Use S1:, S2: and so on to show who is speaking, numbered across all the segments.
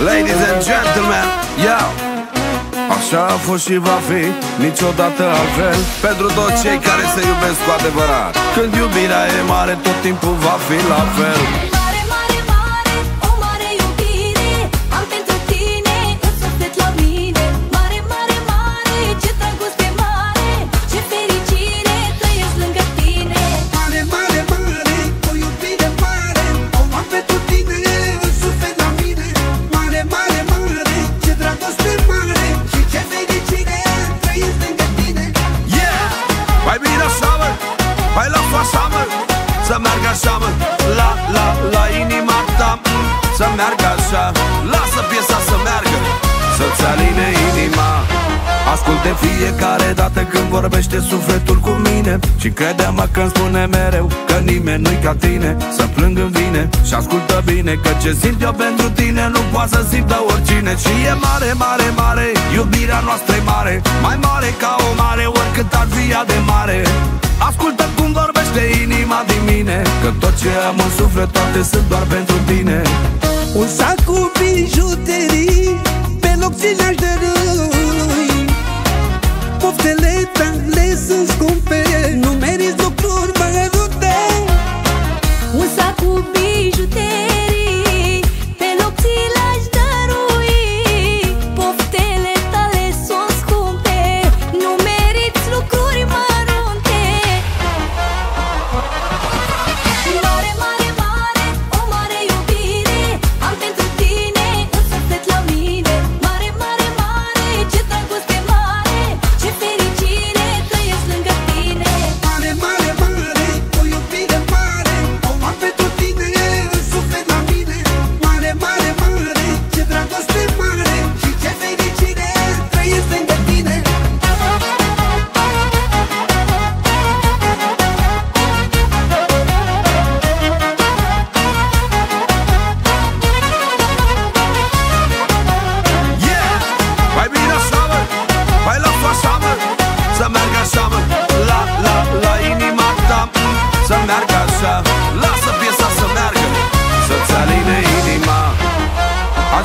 S1: Ladies and gentlemen, yo! Așa a fost și va fi niciodată altfel. Pentru toți cei care se iubesc cu adevărat Când iubirea e mare, tot timpul va fi la fel meargă așa, mă La, la, la inima ta Să meargă așa. Lasă piesa să meargă Să-ți aline inima. Asculte fiecare dată când vorbește sufletul cu mine. Și crede-mă când spune mereu Că nimeni nu-i ca tine. Să plâng în vine și ascultă bine Că ce simt eu pentru tine Nu poate să simtă oricine. Și e mare, mare, mare Iubirea noastră e mare. Mai mare ca o mare Oricât ar fi ea de mare. Ascultă cum vorbește inima din mine Că tot ce am în suflet toate sunt doar pentru tine.
S2: Un sac cu bijuterii Pe loc ți le-aș dărui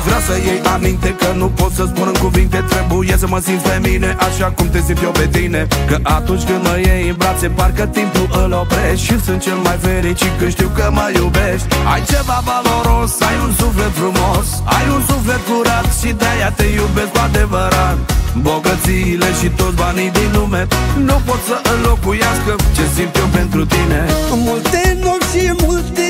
S1: vrea să iei aminte Că nu pot să spun în cuvinte Trebuie să mă simt pe mine Așa cum te simt eu pe tine. Că atunci când mă iei în brațe Parcă timpul îl oprești Și sunt cel mai fericit când știu că mă iubești. Ai ceva valoros Ai un suflet frumos Ai un suflet curat Și de-aia te iubesc cu adevărat Bogățiile și toți banii din lume Nu pot să înlocuiască. Ce simt eu pentru tine?
S2: Multe nopți și multe zile